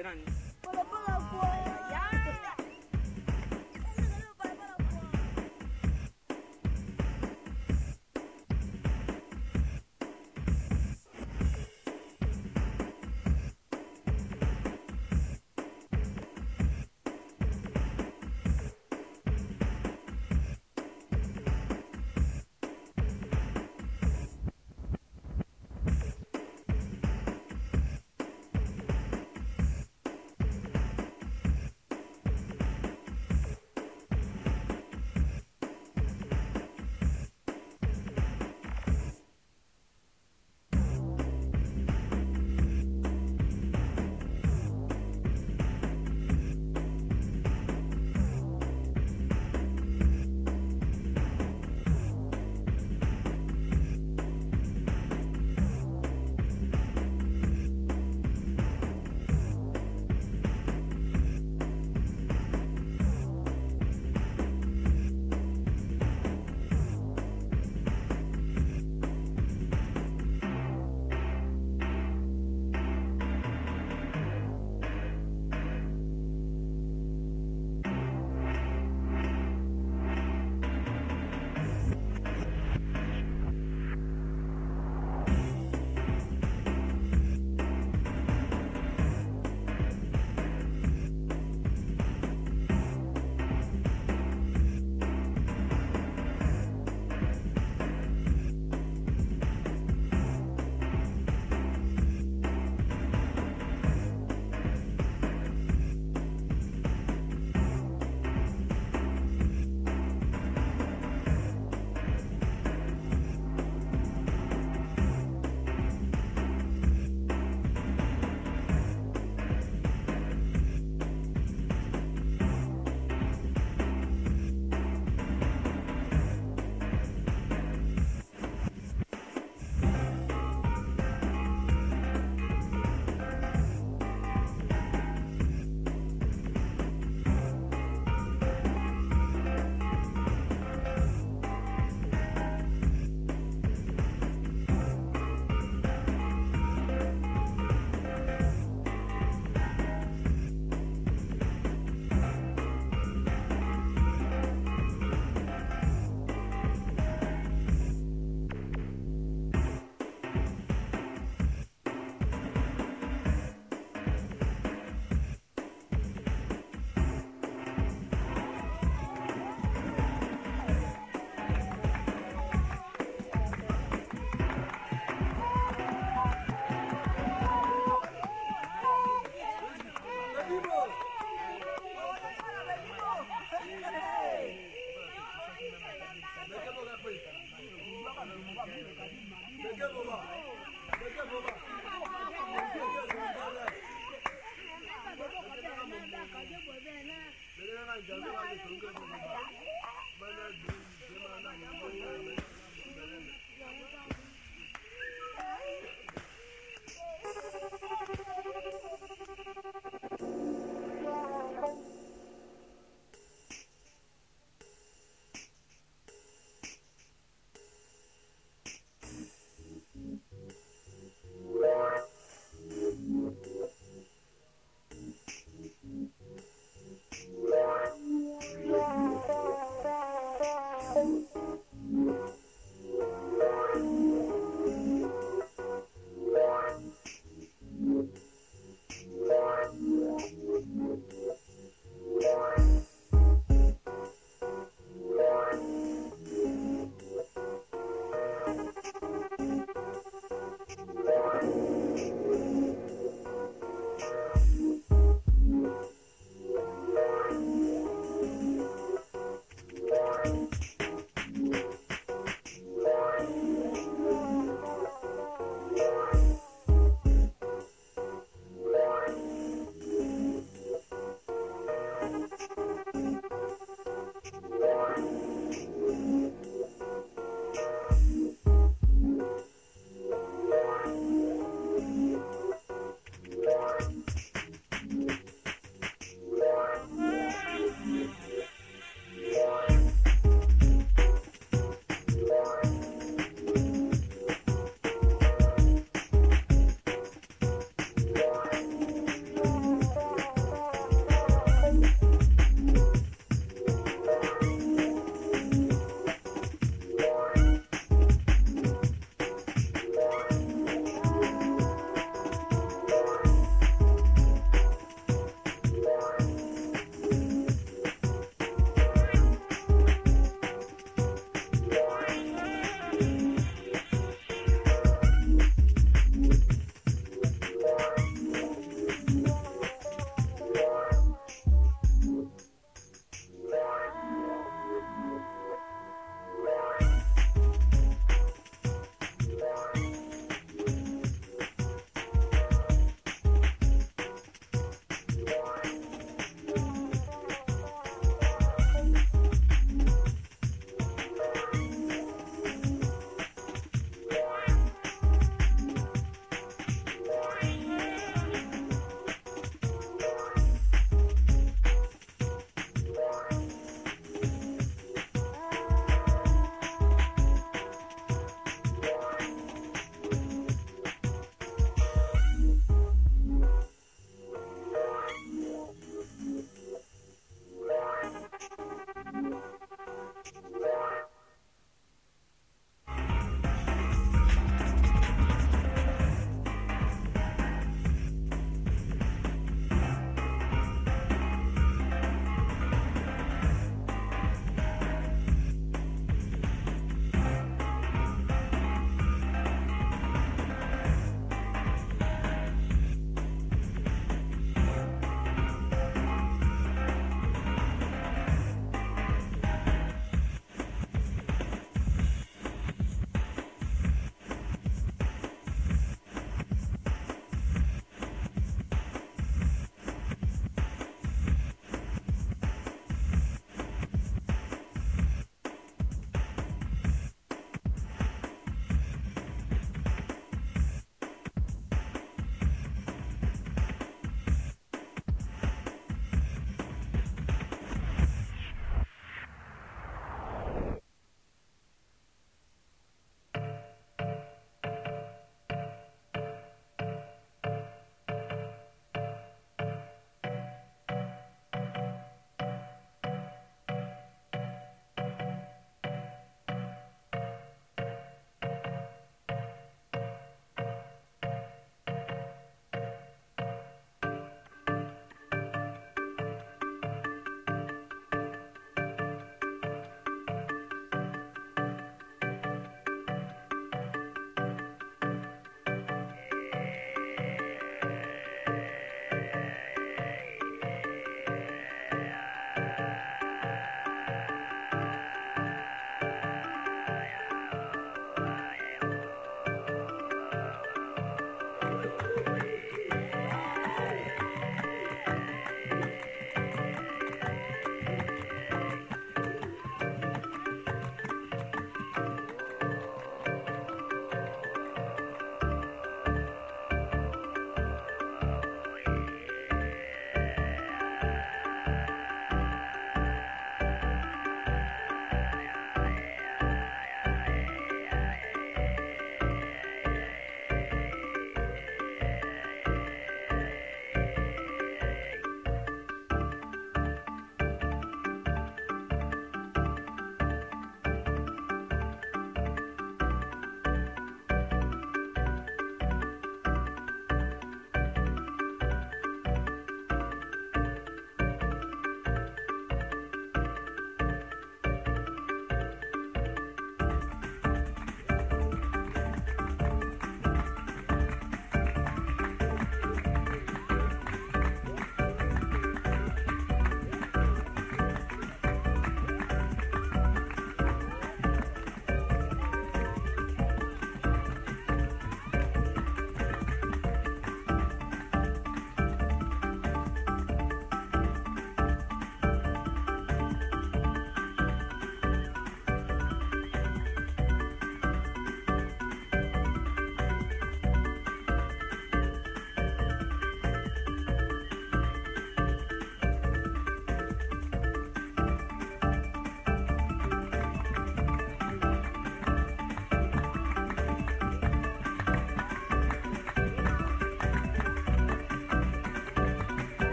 grandes.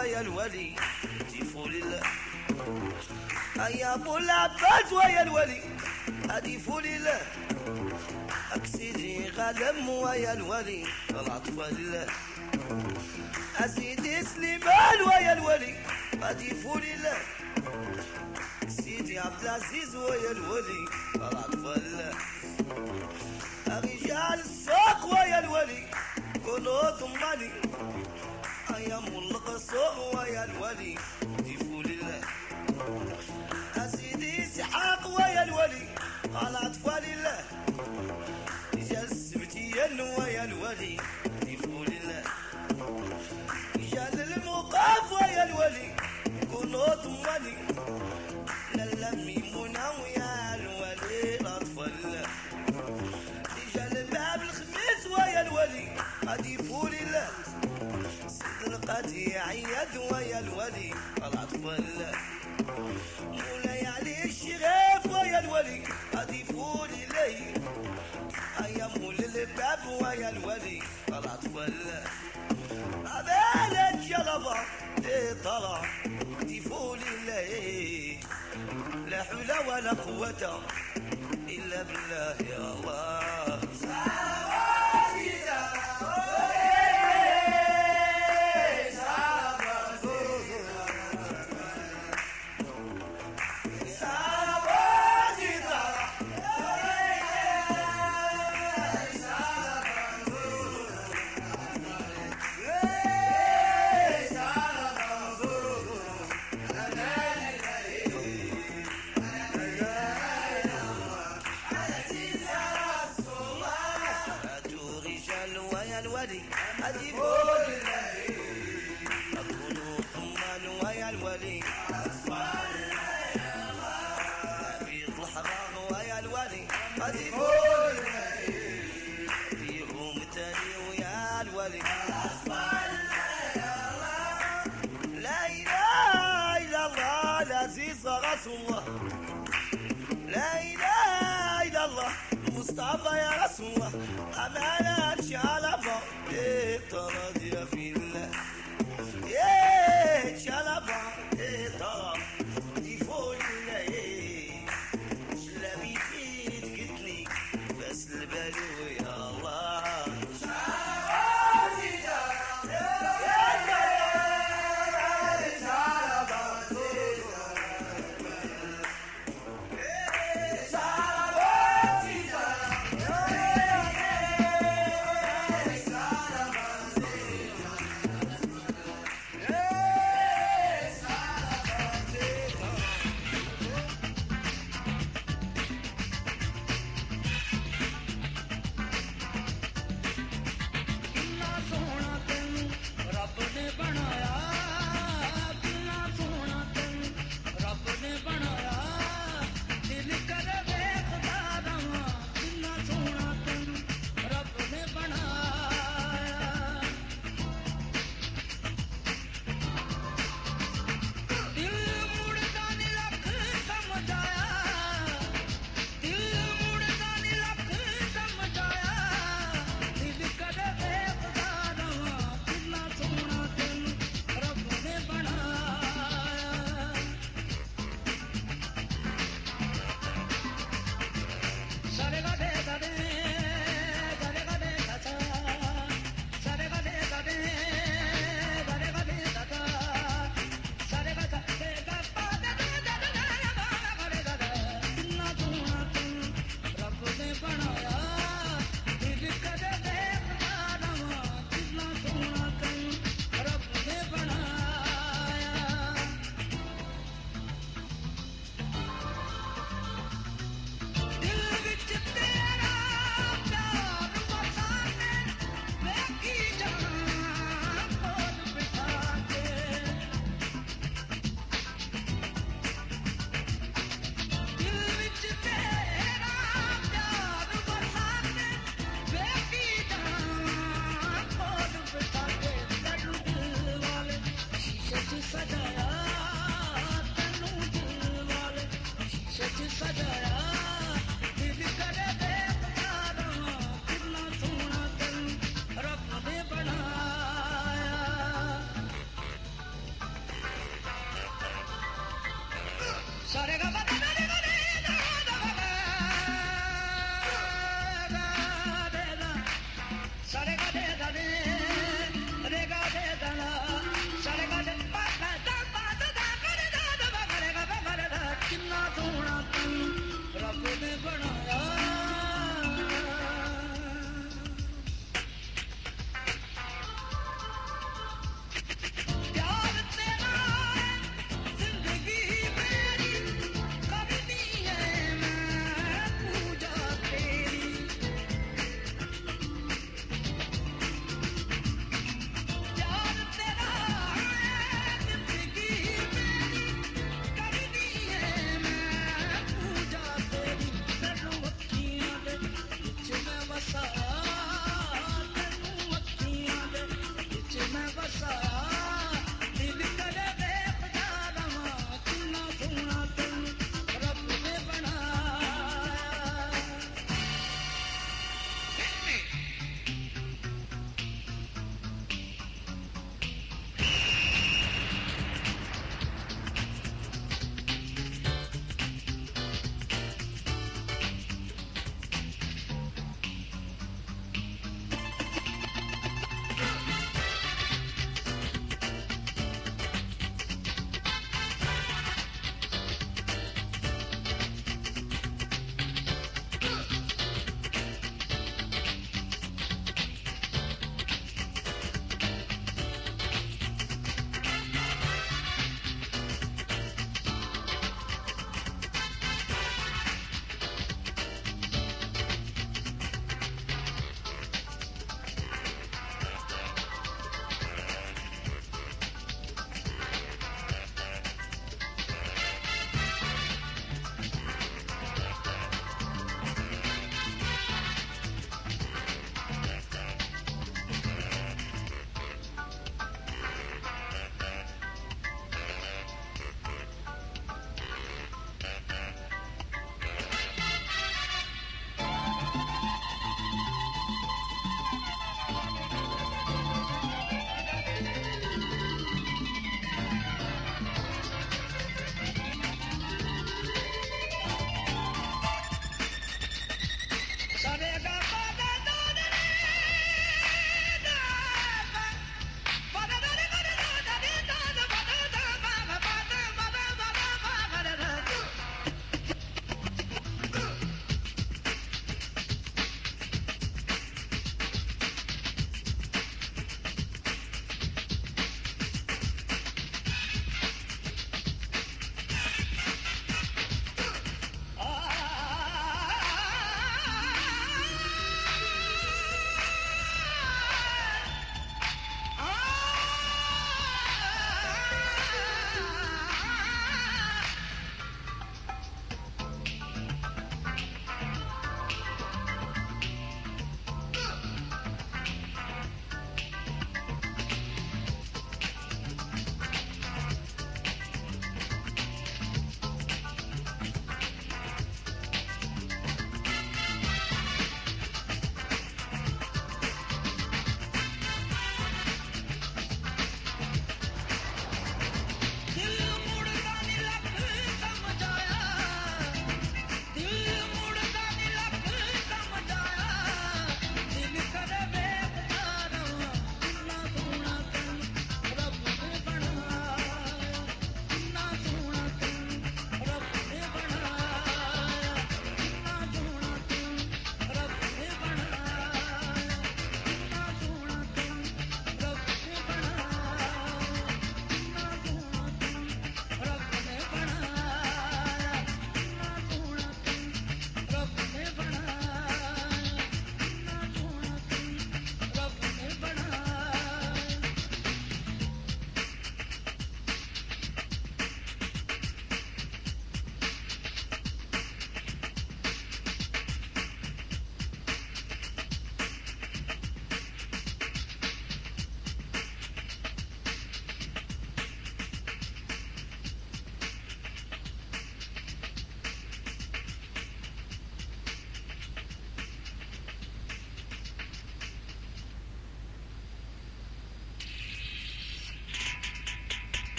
ويا الولي. هتفوا لله. يا ابو العباس ويا الولي. هتفوا لله. اكسيدي غلم ويا الولي. العطف لله. أسيدي سليمان ويا الولي. هتفوا لله. سيدي عبد العزيز ويا الولي. العطف لله. رجال السوق ويا الولي. كونوا ضماني أيام القصور ويا الولي. ضيفوا لله. اسيدي اسحاق ويا الولي. على أطفال الله. رجال السبتيان ويا الولي. ضيفوا لله. رجال الموقف ويا الولي. كونوا ضماني القاضي عياد ويا الولي. الاطفال مولاي علي الشريف ويا الولي غادي يفول اليه يا مول الباب ويا الولي الاطفال عبالة جلبة طلع يفول الله لا حول ولا قوة إلا بالله يا الله.